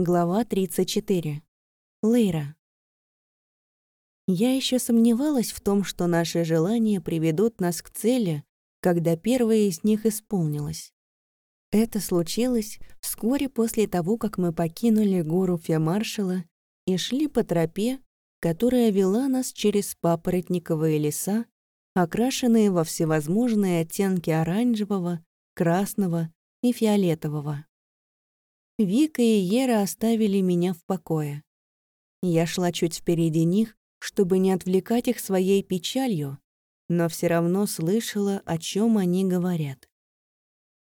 Глава 34. Лейра. Я еще сомневалась в том, что наши желания приведут нас к цели, когда первое из них исполнилось. Это случилось вскоре после того, как мы покинули гору Феомаршала и шли по тропе, которая вела нас через папоротниковые леса, окрашенные во всевозможные оттенки оранжевого, красного и фиолетового. Вика и Ера оставили меня в покое. Я шла чуть впереди них, чтобы не отвлекать их своей печалью, но все равно слышала, о чем они говорят.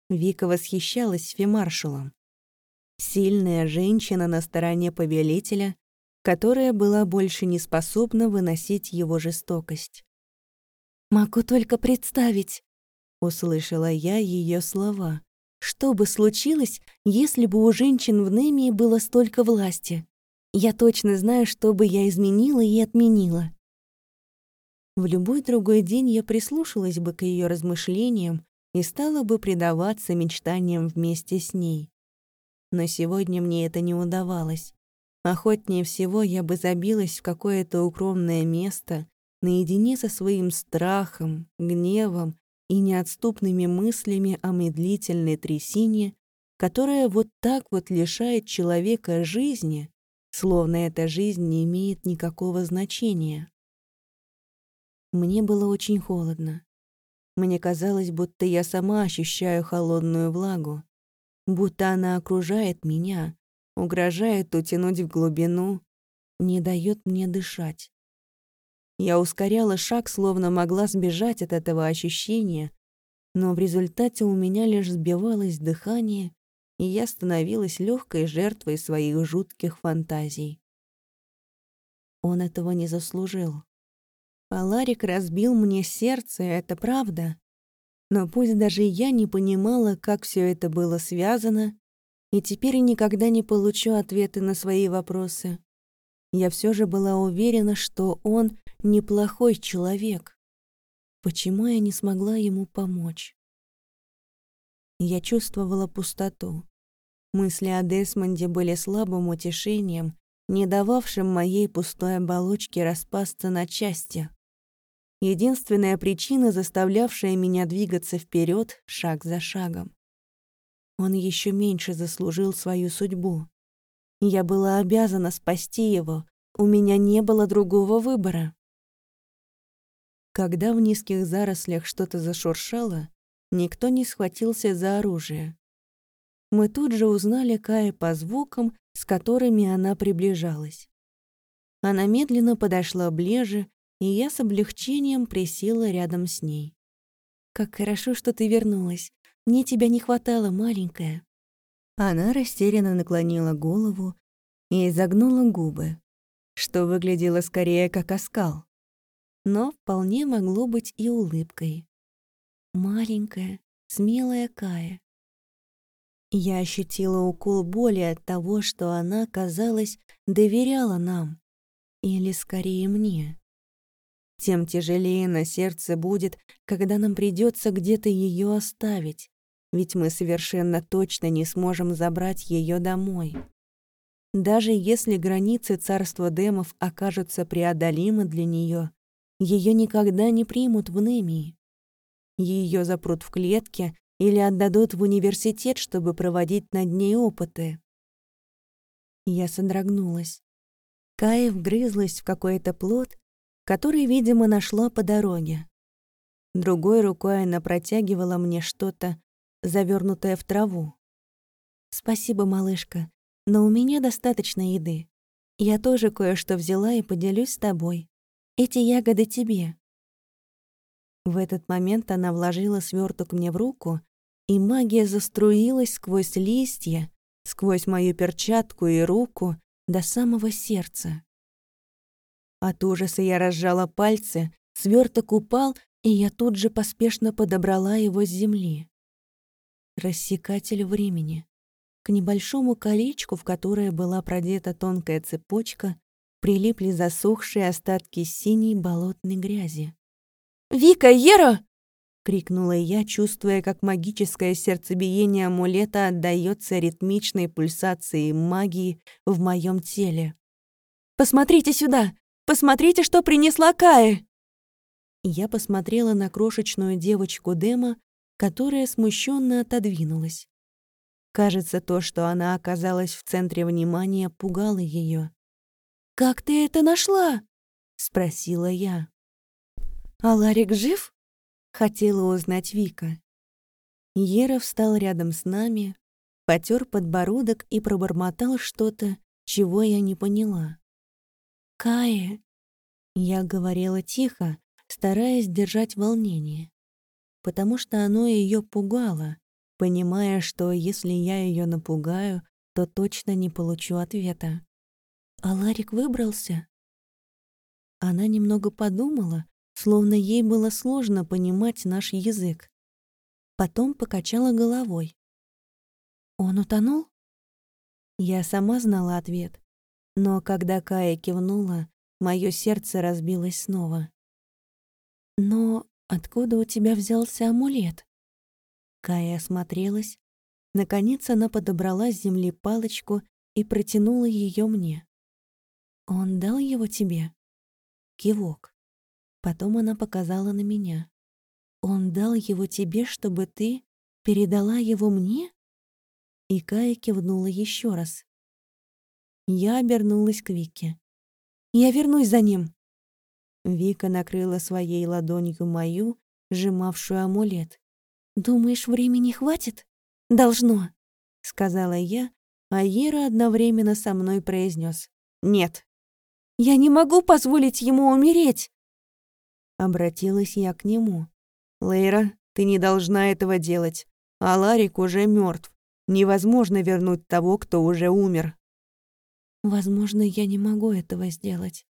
Вика восхищалась фемаршалом. Сильная женщина на стороне повелителя, которая была больше не способна выносить его жестокость. «Могу только представить», — услышала я ее слова. Что бы случилось, если бы у женщин в Немии было столько власти? Я точно знаю, что бы я изменила и отменила. В любой другой день я прислушалась бы к ее размышлениям и стала бы предаваться мечтаниям вместе с ней. Но сегодня мне это не удавалось. Охотнее всего я бы забилась в какое-то укромное место, наедине со своим страхом, гневом и неотступными мыслями о медлительной трясине, которая вот так вот лишает человека жизни, словно эта жизнь не имеет никакого значения. Мне было очень холодно. Мне казалось, будто я сама ощущаю холодную влагу, будто она окружает меня, угрожает утянуть в глубину, не дает мне дышать. Я ускоряла шаг, словно могла сбежать от этого ощущения, но в результате у меня лишь сбивалось дыхание, и я становилась легкой жертвой своих жутких фантазий. Он этого не заслужил. Аларик разбил мне сердце, это правда. Но пусть даже я не понимала, как все это было связано, и теперь никогда не получу ответы на свои вопросы, я все же была уверена, что он неплохой человек. Почему я не смогла ему помочь? Я чувствовала пустоту. Мысли о Десмонде были слабым утешением, не дававшим моей пустой оболочке распасться на части. Единственная причина, заставлявшая меня двигаться вперед шаг за шагом. Он еще меньше заслужил свою судьбу. Я была обязана спасти его, у меня не было другого выбора. Когда в низких зарослях что-то зашуршало, никто не схватился за оружие. Мы тут же узнали Кая по звукам, с которыми она приближалась. Она медленно подошла ближе, и я с облегчением присела рядом с ней. «Как хорошо, что ты вернулась. Мне тебя не хватало, маленькая». Она растерянно наклонила голову и изогнула губы, что выглядело скорее как оскал но вполне могло быть и улыбкой. Маленькая, смелая Кая. Я ощутила укол боли от того, что она, казалось, доверяла нам. Или скорее мне. Тем тяжелее на сердце будет, когда нам придется где-то ее оставить, ведь мы совершенно точно не сможем забрать ее домой. Даже если границы царства демов окажутся преодолимы для нее, ее никогда не примут в Немии. Ее запрут в клетке или отдадут в университет, чтобы проводить над ней опыты. Я содрогнулась. Кая вгрызлась в какой-то плод, который, видимо, нашла по дороге. Другой рукой она протягивала мне что-то, завернутое в траву. «Спасибо, малышка, но у меня достаточно еды. Я тоже кое-что взяла и поделюсь с тобой. Эти ягоды тебе». В этот момент она вложила сверток мне в руку, и магия заструилась сквозь листья, сквозь мою перчатку и руку до самого сердца. От ужаса я разжала пальцы, сверток упал, и я тут же поспешно подобрала его с земли. Рассекатель времени. К небольшому колечку, в которое была продета тонкая цепочка, прилипли засохшие остатки синей болотной грязи. «Вика, Ера!» — крикнула я, чувствуя, как магическое сердцебиение амулета отдаётся ритмичной пульсацией магии в моём теле. «Посмотрите сюда! Посмотрите, что принесла Кая!» Я посмотрела на крошечную девочку Дема, которая смущенно отодвинулась. Кажется, то, что она оказалась в центре внимания, пугало её. «Как ты это нашла?» — спросила я. «А Ларик жив?» — хотела узнать Вика. Ера встал рядом с нами, потер подбородок и пробормотал что-то, чего я не поняла. «Кая!» Я говорила тихо, стараясь держать волнение, потому что оно ее пугало, понимая, что если я ее напугаю, то точно не получу ответа. А Ларик выбрался? Она немного подумала, словно ей было сложно понимать наш язык. Потом покачала головой. «Он утонул?» Я сама знала ответ, но когда Кая кивнула, мое сердце разбилось снова. «Но откуда у тебя взялся амулет?» Кая осмотрелась. Наконец она подобрала с земли палочку и протянула ее мне. «Он дал его тебе?» Кивок. Потом она показала на меня. «Он дал его тебе, чтобы ты передала его мне?» И Кая кивнула еще раз. Я обернулась к Вике. «Я вернусь за ним!» Вика накрыла своей ладонью мою, сжимавшую амулет. «Думаешь, времени хватит?» «Должно», — сказала я, а Ера одновременно со мной произнес: «Нет». «Я не могу позволить ему умереть!» Обратилась я к нему. «Лейра, ты не должна этого делать. А Ларик уже мертв. Невозможно вернуть того, кто уже умер». «Возможно, я не могу этого сделать».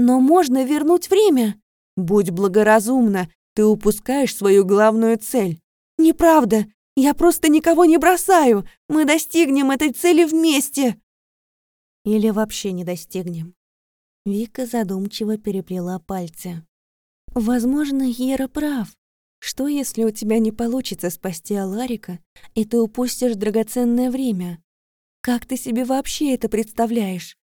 «Но можно вернуть время!» «Будь благоразумна, ты упускаешь свою главную цель». «Неправда! Я просто никого не бросаю! Мы достигнем этой цели вместе!» «Или вообще не достигнем?» Вика задумчиво переплела пальцы. «Возможно, Ера прав. Что, если у тебя не получится спасти Аларика, и ты упустишь драгоценное время? Как ты себе вообще это представляешь?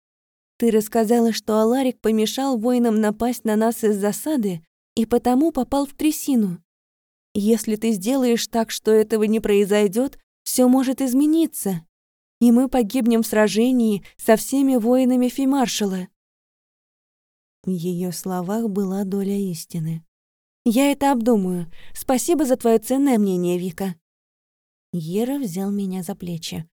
Ты рассказала, что Аларик помешал воинам напасть на нас из засады и потому попал в трясину. Если ты сделаешь так, что этого не произойдет, все может измениться, и мы погибнем в сражении со всеми воинами Фимаршала. В ее словах была доля истины. «Я это обдумаю. Спасибо за твое ценное мнение, Вика». Ера взял меня за плечи.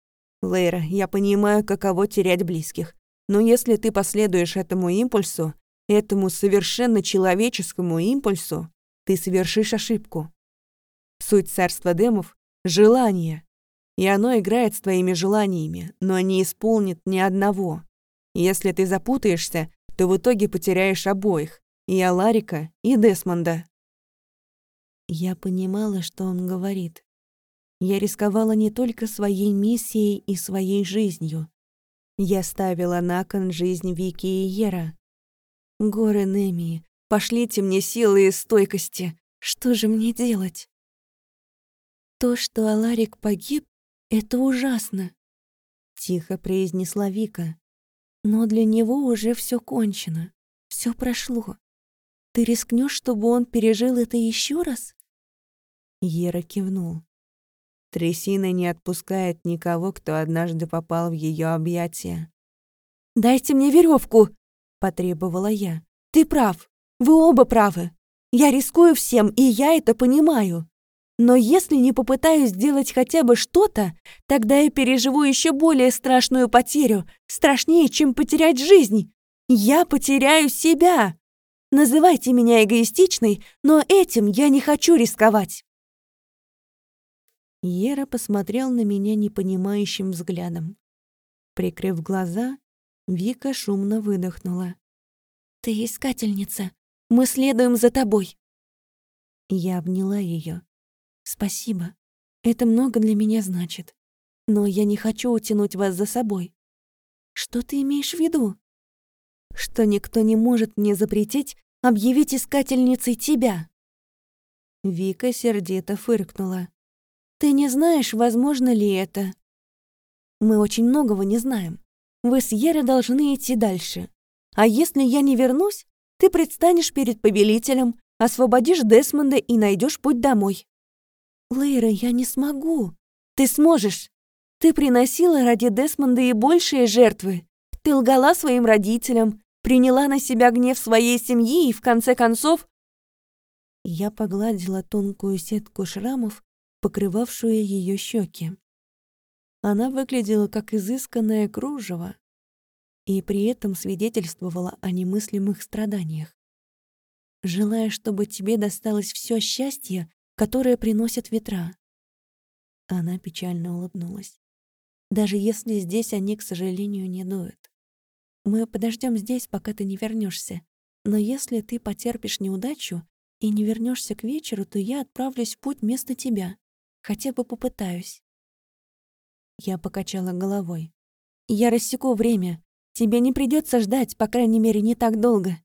«Лейра, я понимаю, каково терять близких. Но если ты последуешь этому импульсу, этому совершенно человеческому импульсу, ты совершишь ошибку. Суть царства демов — желание. И оно играет с твоими желаниями, но не исполнит ни одного. Если ты запутаешься, то в итоге потеряешь обоих, и Аларика, и Десмонда. Я понимала, что он говорит. Я рисковала не только своей миссией и своей жизнью. Я ставила на кон жизнь Вики и Ера. Горы Немии, пошлите мне силы и стойкости. Что же мне делать? То, что Аларик погиб, это ужасно, тихо произнесла Вика. Но для него уже все кончено, все прошло. Ты рискнешь, чтобы он пережил это еще раз? Ера кивнул. Трясина не отпускает никого, кто однажды попал в ее объятия. «Дайте мне веревку, потребовала я. «Ты прав. Вы оба правы. Я рискую всем, и я это понимаю. Но если не попытаюсь сделать хотя бы что-то, тогда я переживу еще более страшную потерю, страшнее, чем потерять жизнь. Я потеряю себя. Называйте меня эгоистичной, но этим я не хочу рисковать. Ера посмотрел на меня непонимающим взглядом. Прикрыв глаза, Вика шумно выдохнула. «Ты искательница. Мы следуем за тобой». Я обняла ее. Спасибо. Это много для меня значит. Но я не хочу утянуть вас за собой. Что ты имеешь в виду? Что никто не может мне запретить объявить искательницей тебя. Вика сердито фыркнула. «Ты не знаешь, возможно ли это?» «Мы очень многого не знаем. Вы с Ерой должны идти дальше. А если я не вернусь, ты предстанешь перед повелителем, освободишь Десмонда и найдешь путь домой». «Лейра, я не смогу. Ты сможешь. Ты приносила ради Десмонда и большие жертвы. Ты лгала своим родителям, приняла на себя гнев своей семьи и, в конце концов... Я погладила тонкую сетку шрамов, покрывавшую ее щеки. Она выглядела как изысканное кружево и при этом свидетельствовала о немыслимых страданиях. Желая, чтобы тебе досталось все счастье, которое приносят ветра. Она печально улыбнулась. Даже если здесь они, к сожалению, не дуют. Мы подождем здесь, пока ты не вернешься. Но если ты потерпишь неудачу и не вернешься к вечеру, то я отправлюсь в путь вместо тебя. Хотя бы попытаюсь. Я покачала головой. Я рассеку время. Тебе не придется ждать, по крайней мере, не так долго.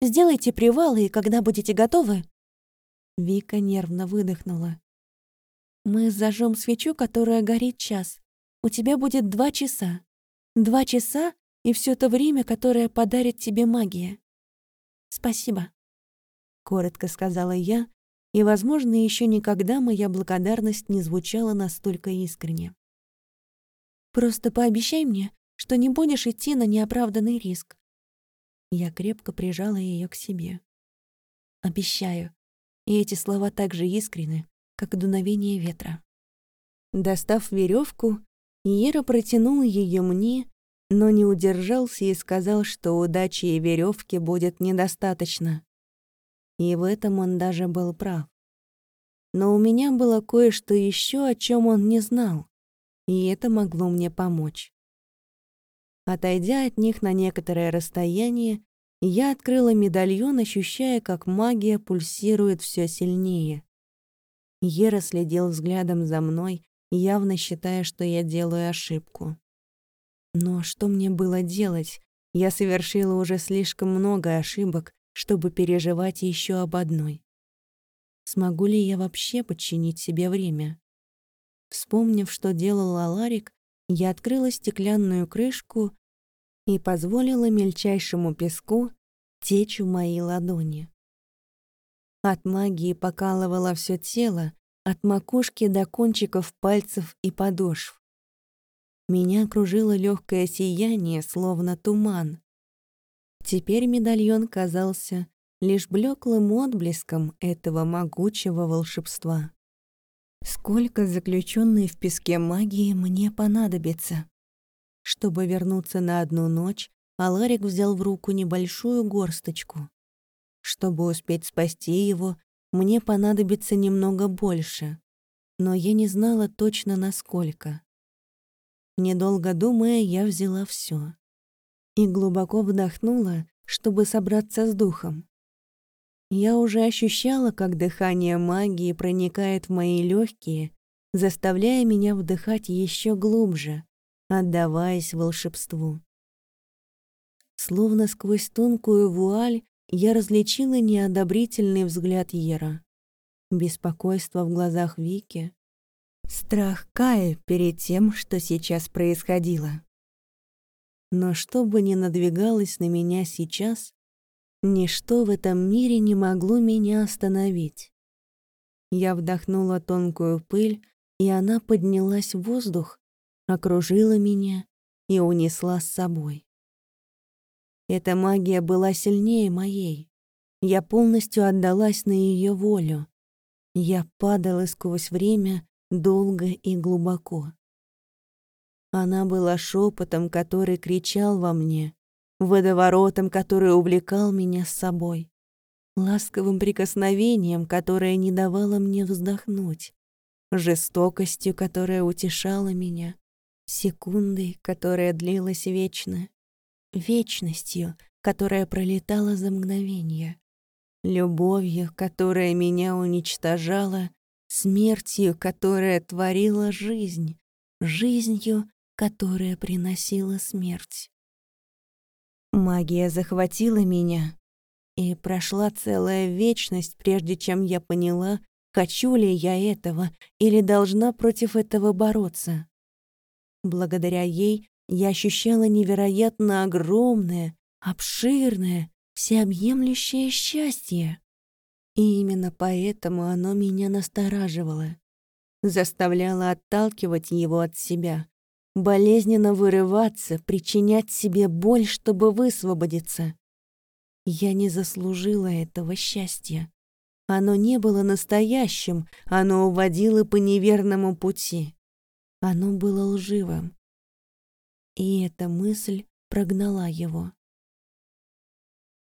Сделайте привалы, и когда будете готовы... Вика нервно выдохнула. Мы зажжем свечу, которая горит час. У тебя будет два часа. Два часа и все то время, которое подарит тебе магия. Спасибо, коротко сказала я, и, возможно, еще никогда моя благодарность не звучала настолько искренне. Просто пообещай мне, что не будешь идти на неоправданный риск. Я крепко прижала ее к себе. Обещаю. И эти слова так же искренны, как дуновение ветра. Достав веревку, Иера протянул ее мне, но не удержался и сказал, что удачи и веревки будет недостаточно. И в этом он даже был прав. Но у меня было кое-что еще, о чем он не знал, и это могло мне помочь. Отойдя от них на некоторое расстояние, я открыла медальон, ощущая, как магия пульсирует все сильнее. Ера следил взглядом за мной, явно считая, что я делаю ошибку. Но что мне было делать? Я совершила уже слишком много ошибок, чтобы переживать еще об одной. Смогу ли я вообще подчинить себе время? Вспомнив, что делал Аларик, я открыла стеклянную крышку и позволила мельчайшему песку течь в мои ладони. От магии покалывало все тело, от макушки до кончиков пальцев и подошв. Меня окружило легкое сияние, словно туман. Теперь медальон казался лишь блеклым отблеском этого могучего волшебства. Сколько заключенной в песке магии мне понадобится? Чтобы вернуться на одну ночь, Аларик взял в руку небольшую горсточку. Чтобы успеть спасти его, мне понадобится немного больше, но я не знала точно насколько. Недолго думая, я взяла все и глубоко вдохнула, чтобы собраться с духом. Я уже ощущала, как дыхание магии проникает в мои легкие, заставляя меня вдыхать еще глубже, отдаваясь волшебству. Словно сквозь тонкую вуаль я различила неодобрительный взгляд Ера, беспокойство в глазах Вики, Страх Кая перед тем, что сейчас происходило. Но что бы ни надвигалось на меня сейчас, ничто в этом мире не могло меня остановить. Я вдохнула тонкую пыль, и она поднялась в воздух, окружила меня и унесла с собой. Эта магия была сильнее моей. Я полностью отдалась на ее волю. Я падала сквозь время, долго и глубоко. Она была шепотом, который кричал во мне, водоворотом, который увлекал меня с собой, ласковым прикосновением, которое не давало мне вздохнуть, жестокостью, которая утешала меня, секундой, которая длилась вечно, вечностью, которая пролетала за мгновение, любовью, которая меня уничтожала смертью, которая творила жизнь, жизнью, которая приносила смерть. Магия захватила меня, и прошла целая вечность, прежде чем я поняла, хочу ли я этого или должна против этого бороться. Благодаря ей я ощущала невероятно огромное, обширное, всеобъемлющее счастье. И именно поэтому оно меня настораживало, заставляло отталкивать его от себя, болезненно вырываться, причинять себе боль, чтобы высвободиться. Я не заслужила этого счастья. Оно не было настоящим, оно уводило по неверному пути. Оно было лживым. И эта мысль прогнала его.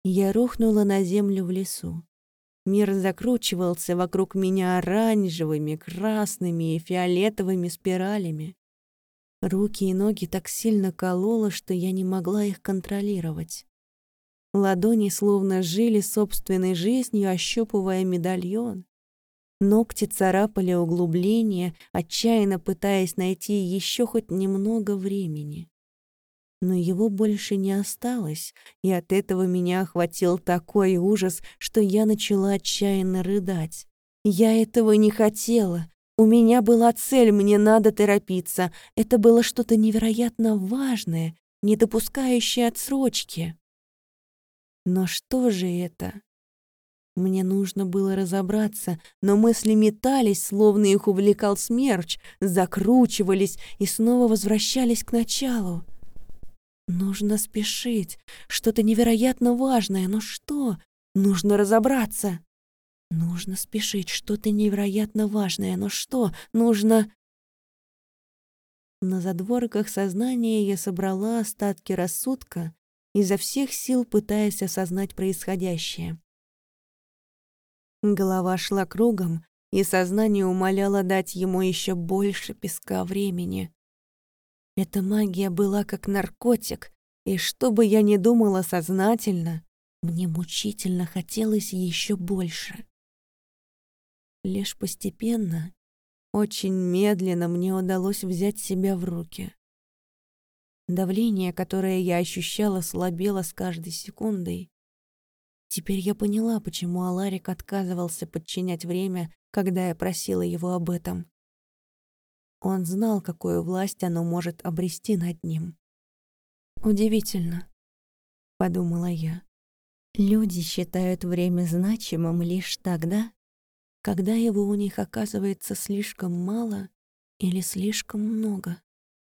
Я рухнула на землю в лесу. Мир закручивался вокруг меня оранжевыми, красными и фиолетовыми спиралями. Руки и ноги так сильно кололо, что я не могла их контролировать. Ладони словно жили собственной жизнью, ощупывая медальон. Ногти царапали углубления, отчаянно пытаясь найти еще хоть немного времени но его больше не осталось, и от этого меня охватил такой ужас, что я начала отчаянно рыдать. Я этого не хотела. У меня была цель, мне надо торопиться. Это было что-то невероятно важное, не допускающее отсрочки. Но что же это? Мне нужно было разобраться, но мысли метались, словно их увлекал смерч, закручивались и снова возвращались к началу. Нужно спешить. Что-то невероятно важное. Но что? Нужно разобраться. Нужно спешить. Что-то невероятно важное. Но что? Нужно... На задворках сознания я собрала остатки рассудка, изо всех сил пытаясь осознать происходящее. Голова шла кругом, и сознание умоляло дать ему еще больше песка времени. Эта магия была как наркотик, и что бы я ни думала сознательно, мне мучительно хотелось еще больше. Лишь постепенно, очень медленно мне удалось взять себя в руки. Давление, которое я ощущала, слабело с каждой секундой. Теперь я поняла, почему Аларик отказывался подчинять время, когда я просила его об этом. Он знал, какую власть оно может обрести над ним. «Удивительно», — подумала я. «Люди считают время значимым лишь тогда, когда его у них оказывается слишком мало или слишком много».